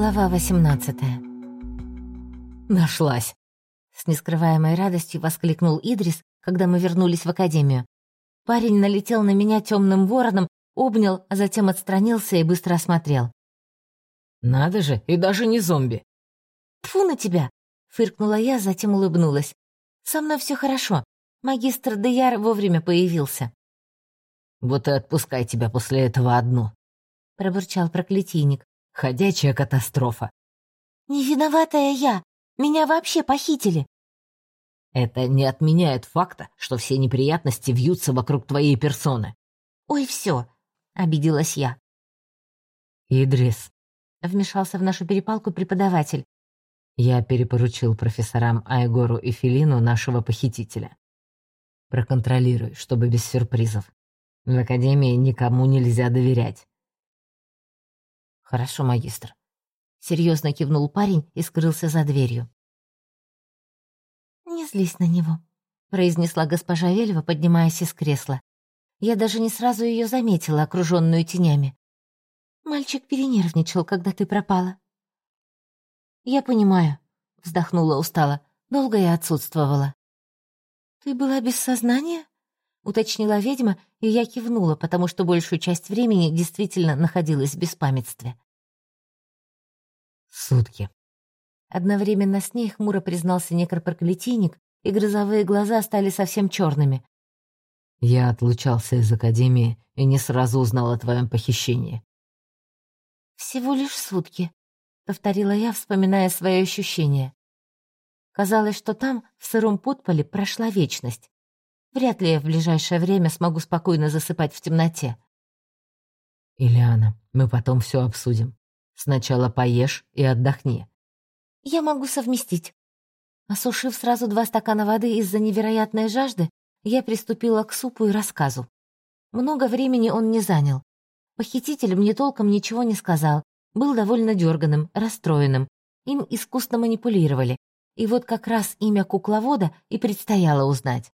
Глава 18 «Нашлась!» С нескрываемой радостью воскликнул Идрис, когда мы вернулись в академию. Парень налетел на меня темным вороном, обнял, а затем отстранился и быстро осмотрел. «Надо же, и даже не зомби!» «Тьфу на тебя!» — фыркнула я, затем улыбнулась. «Со мной все хорошо. Магистр Деяр вовремя появился». «Вот и отпускай тебя после этого одну», — пробурчал проклятийник. «Ходячая катастрофа». «Не виноватая я! Меня вообще похитили!» «Это не отменяет факта, что все неприятности вьются вокруг твоей персоны». «Ой, все!» — обиделась я. «Идрис», — вмешался в нашу перепалку преподаватель. «Я перепоручил профессорам Айгору и Филину нашего похитителя. Проконтролируй, чтобы без сюрпризов. В Академии никому нельзя доверять». «Хорошо, магистр», Серьезно кивнул парень и скрылся за дверью. «Не злись на него», — произнесла госпожа Вельва, поднимаясь из кресла. Я даже не сразу ее заметила, окруженную тенями. «Мальчик перенервничал, когда ты пропала». «Я понимаю», — вздохнула устало. «Долго я отсутствовала». «Ты была без сознания?» — уточнила ведьма, и я кивнула, потому что большую часть времени действительно находилась в беспамятстве. Сутки. Одновременно с ней хмуро признался некропроклятийник, и грозовые глаза стали совсем черными. Я отлучался из академии и не сразу узнал о твоем похищении. «Всего лишь сутки», — повторила я, вспоминая свои ощущения. Казалось, что там, в сыром подполе, прошла вечность. Вряд ли я в ближайшее время смогу спокойно засыпать в темноте. «Ильяна, мы потом все обсудим. Сначала поешь и отдохни. Я могу совместить. Осушив сразу два стакана воды из-за невероятной жажды, я приступила к супу и рассказу. Много времени он не занял. Похититель мне толком ничего не сказал, был довольно дерганым, расстроенным. Им искусно манипулировали. И вот как раз имя кукловода и предстояло узнать.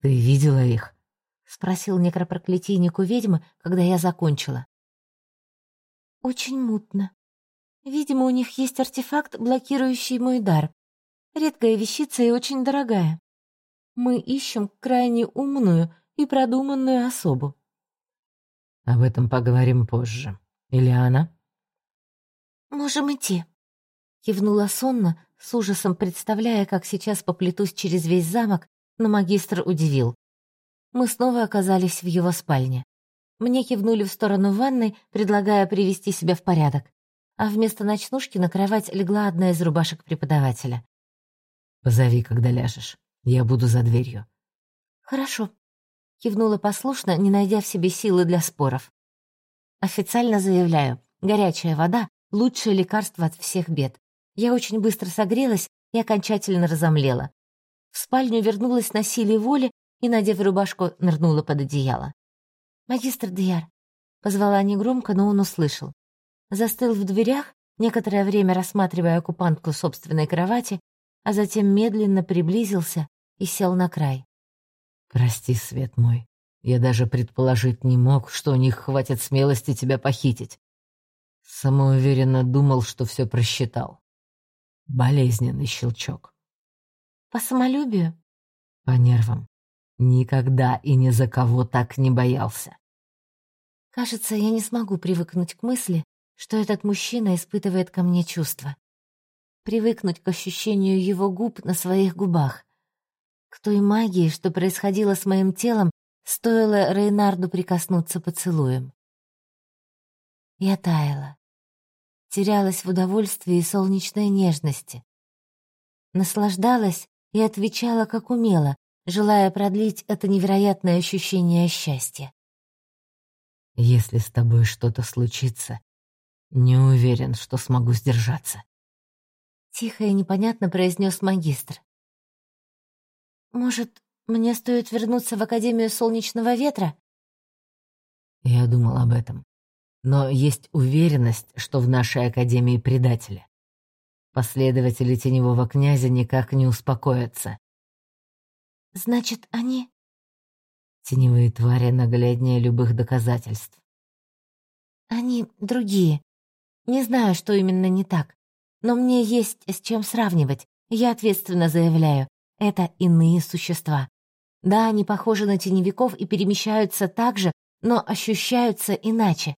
«Ты видела их?» — спросил некропроклятийник у ведьмы, когда я закончила. Очень мутно. Видимо, у них есть артефакт, блокирующий мой дар. Редкая вещица и очень дорогая. Мы ищем крайне умную и продуманную особу. Об этом поговорим позже. Ильяна? Можем идти. Кивнула сонно, с ужасом представляя, как сейчас поплетусь через весь замок, но магистр удивил. Мы снова оказались в его спальне. Мне кивнули в сторону ванной, предлагая привести себя в порядок. А вместо ночнушки на кровать легла одна из рубашек преподавателя. «Позови, когда ляжешь. Я буду за дверью». «Хорошо», — кивнула послушно, не найдя в себе силы для споров. «Официально заявляю, горячая вода — лучшее лекарство от всех бед. Я очень быстро согрелась и окончательно разомлела. В спальню вернулась на силе воли и, надев рубашку, нырнула под одеяло. «Магистр Дияр», — позвала негромко, но он услышал. Застыл в дверях, некоторое время рассматривая оккупантку собственной кровати, а затем медленно приблизился и сел на край. «Прости, свет мой, я даже предположить не мог, что у них хватит смелости тебя похитить. Самоуверенно думал, что все просчитал. Болезненный щелчок. По самолюбию? По нервам. Никогда и ни за кого так не боялся. Кажется, я не смогу привыкнуть к мысли, что этот мужчина испытывает ко мне чувства. Привыкнуть к ощущению его губ на своих губах. К той магии, что происходило с моим телом, стоило Рейнарду прикоснуться поцелуем. Я таяла. Терялась в удовольствии и солнечной нежности. Наслаждалась и отвечала, как умела, желая продлить это невероятное ощущение счастья. Если с тобой что-то случится, не уверен, что смогу сдержаться. Тихо и непонятно произнес магистр. Может, мне стоит вернуться в Академию Солнечного Ветра? Я думал об этом. Но есть уверенность, что в нашей Академии предатели. Последователи Теневого Князя никак не успокоятся. Значит, они... Теневые твари нагляднее любых доказательств. Они другие. Не знаю, что именно не так, но мне есть с чем сравнивать. Я ответственно заявляю, это иные существа. Да, они похожи на теневиков и перемещаются так же, но ощущаются иначе.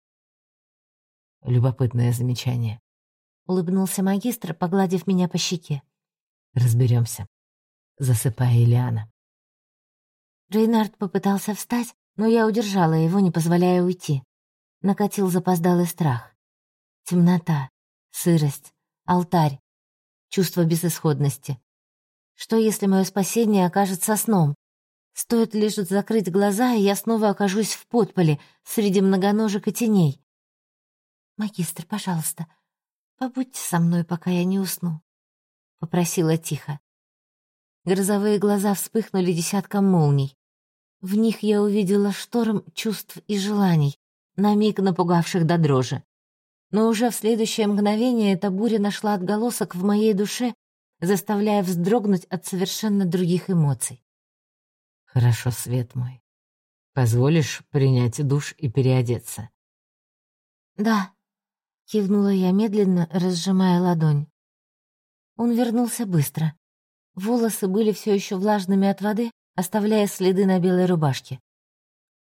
Любопытное замечание. Улыбнулся магистр, погладив меня по щеке. Разберемся. Засыпая Ильяна. Рейнард попытался встать, но я удержала его, не позволяя уйти. Накатил запоздалый страх. Темнота, сырость, алтарь, чувство безысходности. Что, если мое спасение окажется сном? Стоит лишь закрыть глаза, и я снова окажусь в подполе, среди многоножек и теней. «Магистр, пожалуйста, побудьте со мной, пока я не усну», — попросила тихо. Грозовые глаза вспыхнули десятком молний. В них я увидела шторм чувств и желаний, на миг напугавших до дрожи. Но уже в следующее мгновение эта буря нашла отголосок в моей душе, заставляя вздрогнуть от совершенно других эмоций. «Хорошо, свет мой. Позволишь принять душ и переодеться?» «Да», — кивнула я медленно, разжимая ладонь. Он вернулся быстро. Волосы были все еще влажными от воды, оставляя следы на белой рубашке.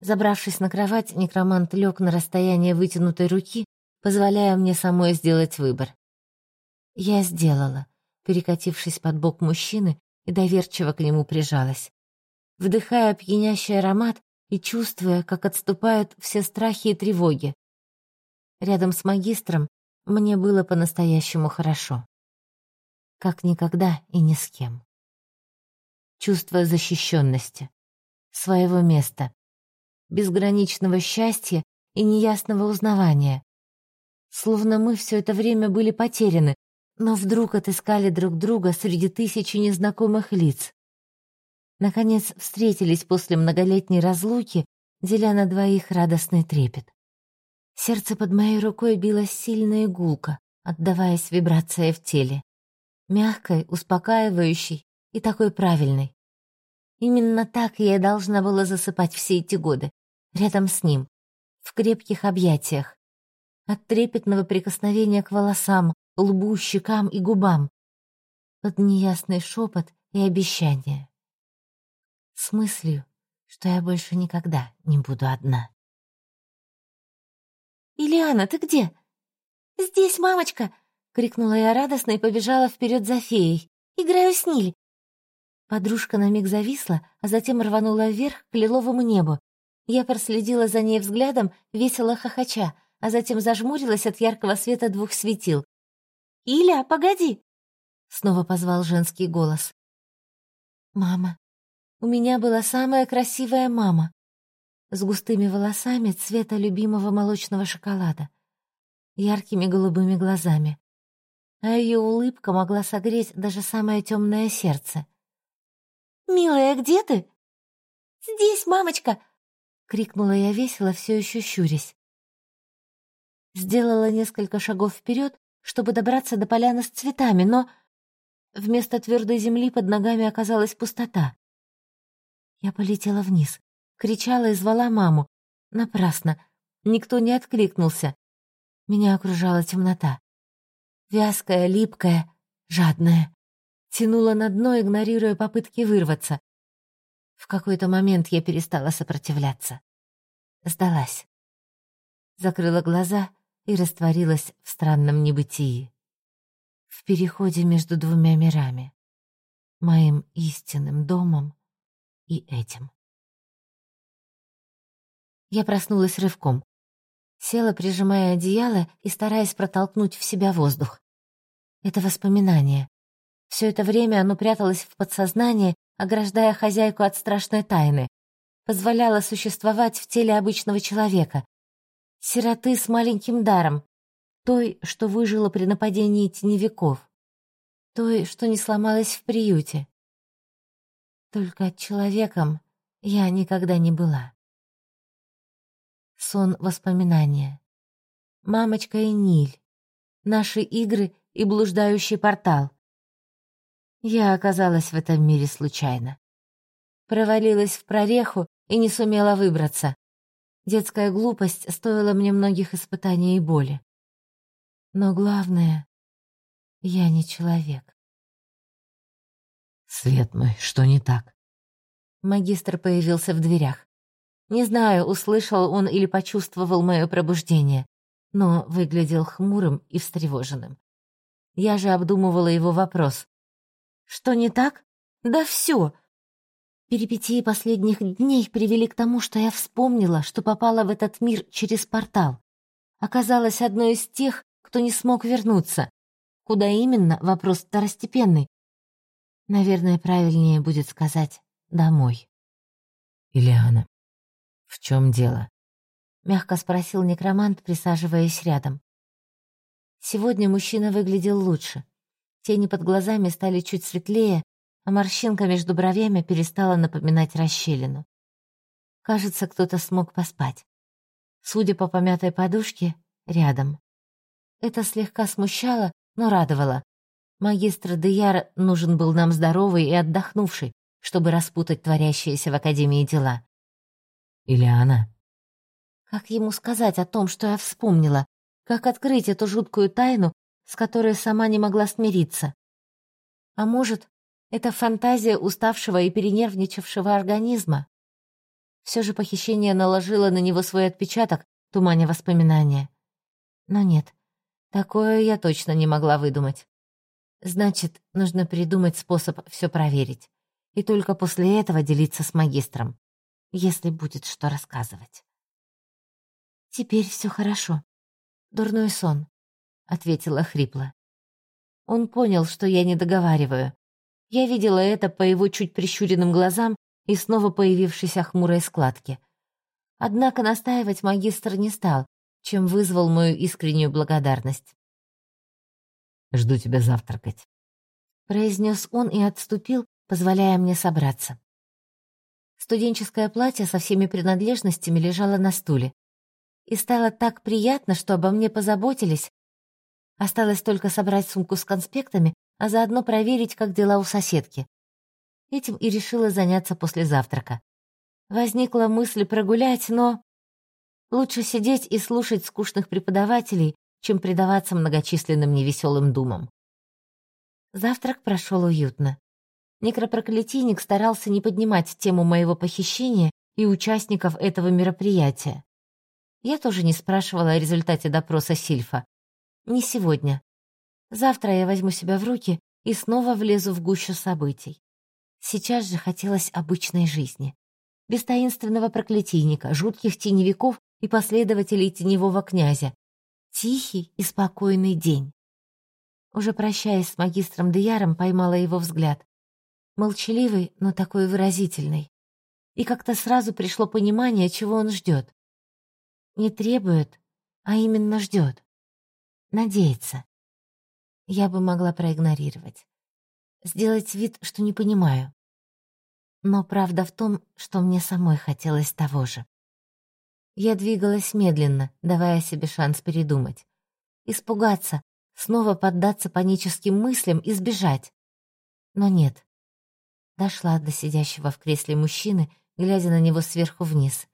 Забравшись на кровать, некромант лег на расстояние вытянутой руки позволяя мне самой сделать выбор. Я сделала, перекатившись под бок мужчины и доверчиво к нему прижалась, вдыхая пьянящий аромат и чувствуя, как отступают все страхи и тревоги. Рядом с магистром мне было по-настоящему хорошо. Как никогда и ни с кем. Чувство защищенности, своего места, безграничного счастья и неясного узнавания, словно мы все это время были потеряны, но вдруг отыскали друг друга среди тысячи незнакомых лиц. Наконец встретились после многолетней разлуки, деля на двоих радостный трепет. Сердце под моей рукой билось сильно и гулко, отдаваясь вибрации в теле. Мягкой, успокаивающей и такой правильной. Именно так я должна была засыпать все эти годы, рядом с ним, в крепких объятиях, от трепетного прикосновения к волосам, лбу, щекам и губам, под неясный шепот и обещание. С мыслью, что я больше никогда не буду одна. «Ильяна, ты где?» «Здесь, мамочка!» — крикнула я радостно и побежала вперед за феей. «Играю с Ниль!» Подружка на миг зависла, а затем рванула вверх к лиловому небу. Я проследила за ней взглядом, весело хохоча, а затем зажмурилась от яркого света двух светил. «Иля, погоди!» — снова позвал женский голос. «Мама. У меня была самая красивая мама. С густыми волосами цвета любимого молочного шоколада, яркими голубыми глазами. А ее улыбка могла согреть даже самое темное сердце. «Милая, где ты?» «Здесь, мамочка!» — крикнула я весело, все еще щурясь. Сделала несколько шагов вперед, чтобы добраться до поляны с цветами, но вместо твердой земли под ногами оказалась пустота. Я полетела вниз, кричала и звала маму. Напрасно. Никто не откликнулся. Меня окружала темнота. Вязкая, липкая, жадная. Тянула на дно, игнорируя попытки вырваться. В какой-то момент я перестала сопротивляться. Сдалась. Закрыла глаза — и растворилась в странном небытии. В переходе между двумя мирами. Моим истинным домом и этим. Я проснулась рывком. Села, прижимая одеяло и стараясь протолкнуть в себя воздух. Это воспоминание. Все это время оно пряталось в подсознании, ограждая хозяйку от страшной тайны, позволяло существовать в теле обычного человека, сироты с маленьким даром, той, что выжила при нападении теневиков, той, что не сломалась в приюте. Только человеком я никогда не была. Сон воспоминания. Мамочка и Ниль. Наши игры и блуждающий портал. Я оказалась в этом мире случайно. Провалилась в прореху и не сумела выбраться. Детская глупость стоила мне многих испытаний и боли. Но главное, я не человек. Свет мой, что не так? Магистр появился в дверях. Не знаю, услышал он или почувствовал мое пробуждение, но выглядел хмурым и встревоженным. Я же обдумывала его вопрос. «Что не так? Да все!» Перипетии последних дней привели к тому, что я вспомнила, что попала в этот мир через портал. Оказалась одной из тех, кто не смог вернуться. Куда именно, вопрос второстепенный. Наверное, правильнее будет сказать «домой». «Ильяна, в чем дело?» — мягко спросил некромант, присаживаясь рядом. Сегодня мужчина выглядел лучше. Тени под глазами стали чуть светлее, а морщинка между бровями перестала напоминать расщелину. Кажется, кто-то смог поспать. Судя по помятой подушке, рядом. Это слегка смущало, но радовало. Магистр Деяр нужен был нам здоровый и отдохнувший, чтобы распутать творящиеся в Академии дела. «Ильяна». Как ему сказать о том, что я вспомнила? Как открыть эту жуткую тайну, с которой сама не могла смириться? А может, это фантазия уставшего и перенервничавшего организма? Все же похищение наложило на него свой отпечаток, туманя воспоминания. Но нет, такое я точно не могла выдумать. Значит, нужно придумать способ все проверить. И только после этого делиться с магистром, если будет что рассказывать. Теперь все хорошо. «Дурной сон», — ответила хрипло. Он понял, что я не договариваю. Я видела это по его чуть прищуренным глазам и снова появившейся хмурой складке. Однако настаивать магистр не стал, чем вызвал мою искреннюю благодарность. «Жду тебя завтракать», — произнес он и отступил, позволяя мне собраться. Студенческое платье со всеми принадлежностями лежало на стуле. И стало так приятно, что обо мне позаботились. Осталось только собрать сумку с конспектами, а заодно проверить, как дела у соседки. Этим и решила заняться после завтрака. Возникла мысль прогулять, но... Лучше сидеть и слушать скучных преподавателей, чем предаваться многочисленным невеселым думам. Завтрак прошел уютно. Некропроклятийник старался не поднимать тему моего похищения и участников этого мероприятия. Я тоже не спрашивала о результате допроса Сильфа. Не сегодня. Завтра я возьму себя в руки и снова влезу в гущу событий. Сейчас же хотелось обычной жизни. Без таинственного проклятийника, жутких теневиков и последователей теневого князя. Тихий и спокойный день. Уже прощаясь с магистром Деяром, поймала его взгляд. Молчаливый, но такой выразительный. И как-то сразу пришло понимание, чего он ждет. Не требует, а именно ждет. Надеется. Я бы могла проигнорировать. Сделать вид, что не понимаю. Но правда в том, что мне самой хотелось того же. Я двигалась медленно, давая себе шанс передумать. Испугаться, снова поддаться паническим мыслям и сбежать. Но нет. Дошла до сидящего в кресле мужчины, глядя на него сверху вниз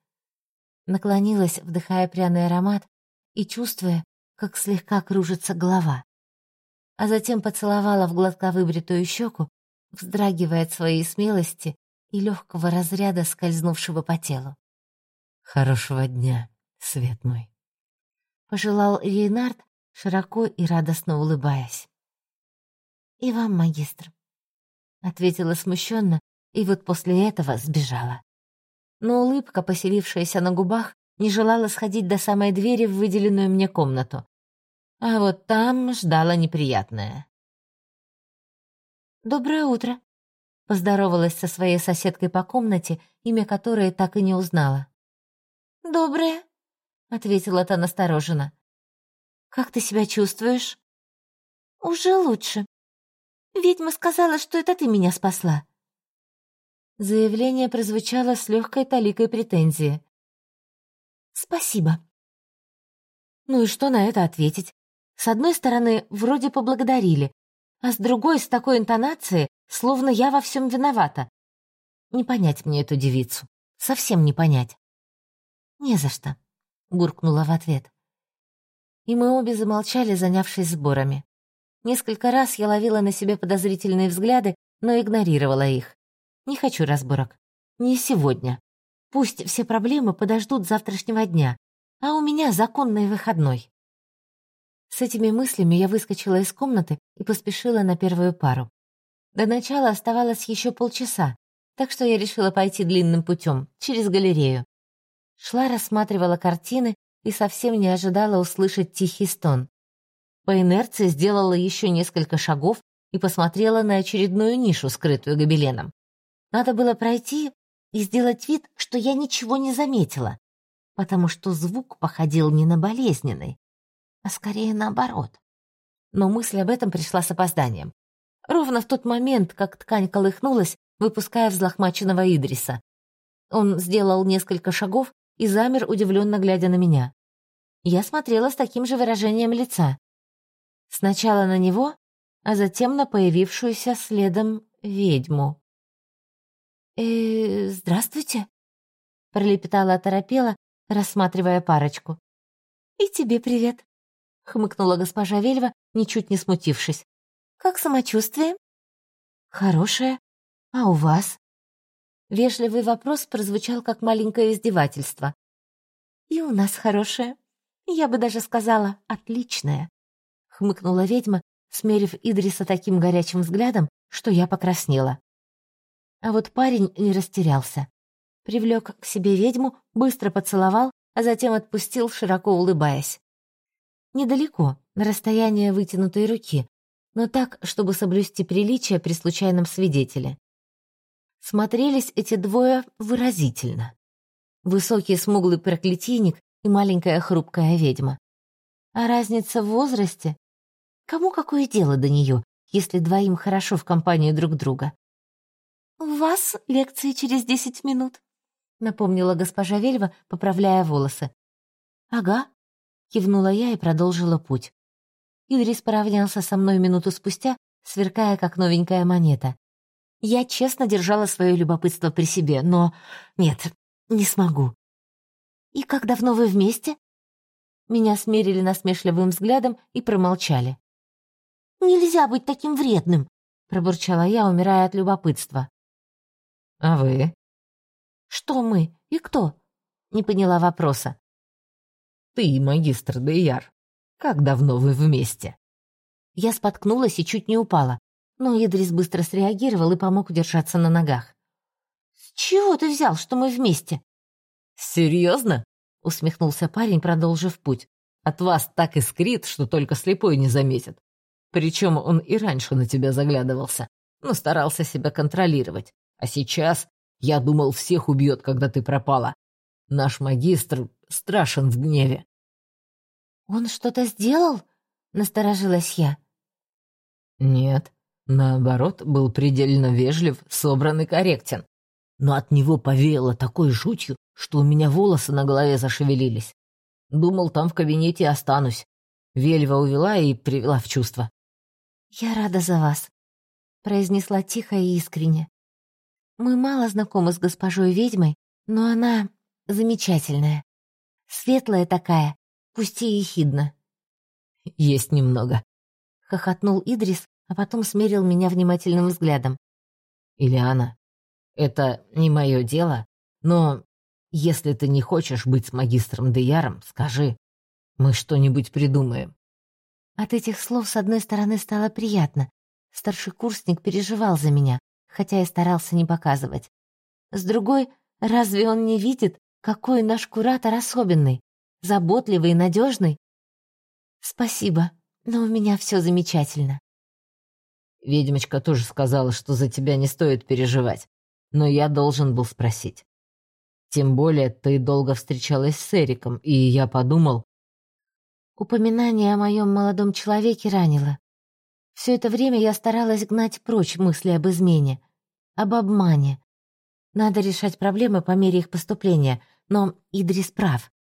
наклонилась, вдыхая пряный аромат и чувствуя, как слегка кружится голова. А затем поцеловала в гладко выбритую щеку, вздрагивая от своей смелости и легкого разряда, скользнувшего по телу. «Хорошего дня, свет мой!» Пожелал Рейнард, широко и радостно улыбаясь. «И вам, магистр», — ответила смущенно, и вот после этого сбежала но улыбка, поселившаяся на губах, не желала сходить до самой двери в выделенную мне комнату. А вот там ждала неприятное. «Доброе утро», — поздоровалась со своей соседкой по комнате, имя которой так и не узнала. «Доброе», — ответила та настороженно. «Как ты себя чувствуешь?» «Уже лучше. Ведьма сказала, что это ты меня спасла». Заявление прозвучало с легкой таликой претензии. «Спасибо». Ну и что на это ответить? С одной стороны, вроде поблагодарили, а с другой, с такой интонацией, словно я во всем виновата. Не понять мне эту девицу. Совсем не понять. «Не за что», — буркнула в ответ. И мы обе замолчали, занявшись сборами. Несколько раз я ловила на себе подозрительные взгляды, но игнорировала их. Не хочу разборок. Не сегодня. Пусть все проблемы подождут завтрашнего дня, а у меня законный выходной. С этими мыслями я выскочила из комнаты и поспешила на первую пару. До начала оставалось еще полчаса, так что я решила пойти длинным путем, через галерею. Шла, рассматривала картины и совсем не ожидала услышать тихий стон. По инерции сделала еще несколько шагов и посмотрела на очередную нишу, скрытую гобеленом. Надо было пройти и сделать вид, что я ничего не заметила, потому что звук походил не на болезненный, а скорее наоборот. Но мысль об этом пришла с опозданием. Ровно в тот момент, как ткань колыхнулась, выпуская взлохмаченного Идриса. Он сделал несколько шагов и замер, удивленно глядя на меня. Я смотрела с таким же выражением лица. Сначала на него, а затем на появившуюся следом ведьму. «Э, здравствуйте», — пролепетала оторопела, рассматривая парочку. «И тебе привет», — хмыкнула госпожа Вельва, ничуть не смутившись. «Как самочувствие?» «Хорошее. А у вас?» Вежливый вопрос прозвучал как маленькое издевательство. «И у нас хорошее. Я бы даже сказала, отличное», — хмыкнула ведьма, смерив Идриса таким горячим взглядом, что я покраснела. А вот парень не растерялся. Привлек к себе ведьму, быстро поцеловал, а затем отпустил, широко улыбаясь. Недалеко, на расстояние вытянутой руки, но так, чтобы соблюсти приличие при случайном свидетеле. Смотрелись эти двое выразительно. Высокий смуглый проклятийник и маленькая хрупкая ведьма. А разница в возрасте? Кому какое дело до нее, если двоим хорошо в компании друг друга? «У вас лекции через десять минут», — напомнила госпожа Вельва, поправляя волосы. «Ага», — кивнула я и продолжила путь. Идрис поравнялся со мной минуту спустя, сверкая, как новенькая монета. Я честно держала свое любопытство при себе, но... Нет, не смогу. «И как давно вы вместе?» Меня смерили насмешливым взглядом и промолчали. «Нельзя быть таким вредным!» — пробурчала я, умирая от любопытства. «А вы?» «Что мы? И кто?» — не поняла вопроса. «Ты, магистр Дейяр. Как давно вы вместе?» Я споткнулась и чуть не упала, но Идрис быстро среагировал и помог удержаться на ногах. «С чего ты взял, что мы вместе?» «Серьезно?» — усмехнулся парень, продолжив путь. «От вас так искрит, что только слепой не заметит. Причем он и раньше на тебя заглядывался, но старался себя контролировать. А сейчас, я думал, всех убьет, когда ты пропала. Наш магистр страшен в гневе». «Он что-то сделал?» — насторожилась я. «Нет, Наоборот, был предельно вежлив, собран и корректен. Но от него повеяло такой жутью, что у меня волосы на голове зашевелились. Думал, там в кабинете останусь. Вельва увела и привела в чувство. «Я рада за вас», — произнесла тихо и искренне. «Мы мало знакомы с госпожой ведьмой, но она замечательная. Светлая такая, пусть и ехидна». «Есть немного», — хохотнул Идрис, а потом смерил меня внимательным взглядом. «Ильяна, это не мое дело, но если ты не хочешь быть с магистром Деяром, скажи, мы что-нибудь придумаем». От этих слов с одной стороны стало приятно. Старший курсник переживал за меня, хотя и старался не показывать. С другой, разве он не видит, какой наш куратор особенный, заботливый и надежный? Спасибо, но у меня все замечательно. Ведьмочка тоже сказала, что за тебя не стоит переживать, но я должен был спросить. Тем более ты долго встречалась с Эриком, и я подумал... Упоминание о моем молодом человеке ранило. Все это время я старалась гнать прочь мысли об измене, об обмане. Надо решать проблемы по мере их поступления, но Идрис прав.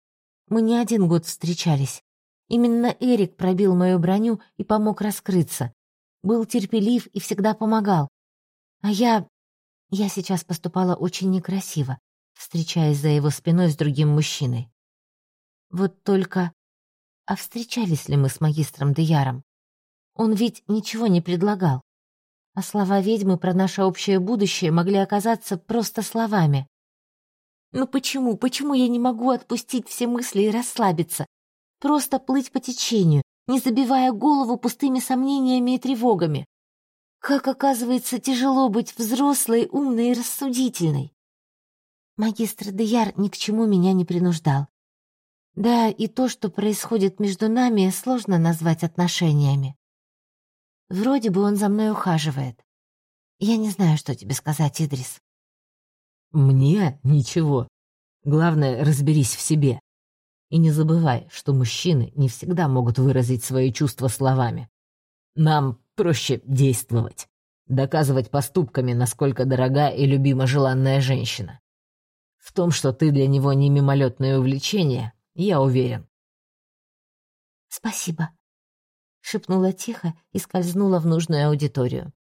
Мы не один год встречались. Именно Эрик пробил мою броню и помог раскрыться был терпелив и всегда помогал. А я... я сейчас поступала очень некрасиво, встречаясь за его спиной с другим мужчиной. Вот только... а встречались ли мы с магистром Деяром? Он ведь ничего не предлагал. А слова ведьмы про наше общее будущее могли оказаться просто словами. Но почему, почему я не могу отпустить все мысли и расслабиться? Просто плыть по течению, не забивая голову пустыми сомнениями и тревогами. Как оказывается тяжело быть взрослой, умной и рассудительной. Магистр Деяр ни к чему меня не принуждал. Да, и то, что происходит между нами, сложно назвать отношениями. Вроде бы он за мной ухаживает. Я не знаю, что тебе сказать, Идрис. Мне ничего. Главное, разберись в себе. И не забывай, что мужчины не всегда могут выразить свои чувства словами. Нам проще действовать, доказывать поступками, насколько дорога и любима желанная женщина. В том, что ты для него не мимолетное увлечение, я уверен. «Спасибо», — шепнула тихо и скользнула в нужную аудиторию.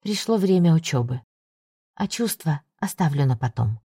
Пришло время учебы, а чувства оставлю на потом.